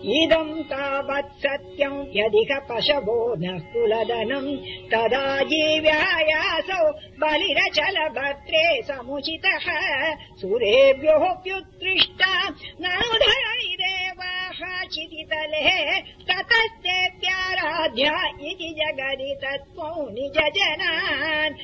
इदम् तावत् सत्यम् यदिह पशवो नः कुलदनम् तदा जीव्यायासौ बलिरचल भद्रे समुचितः सुरेभ्योऽप्युत्कृष्टा देवाः चितितले ततस्तेऽप्याराध्या इति जगदि तत्त्वौ निजनान्